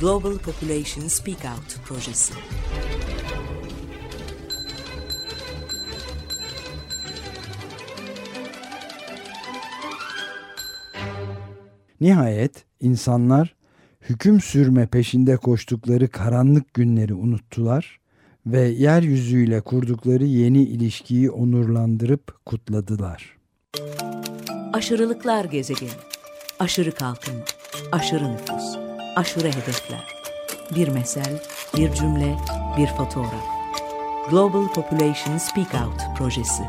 Global Population Speak Out projesi. Nihayet insanlar hüküm sürme peşinde koştukları karanlık günleri unuttular ve yeryüzüyle kurdukları yeni ilişkiyi onurlandırıp kutladılar. Aşırılıklar gezegeni. Aşırı kalkınma, aşırı nüfus, aşırı hedefler. Bir mesel, bir cümle, bir fotoğraf. Global Population Speak Out projesi.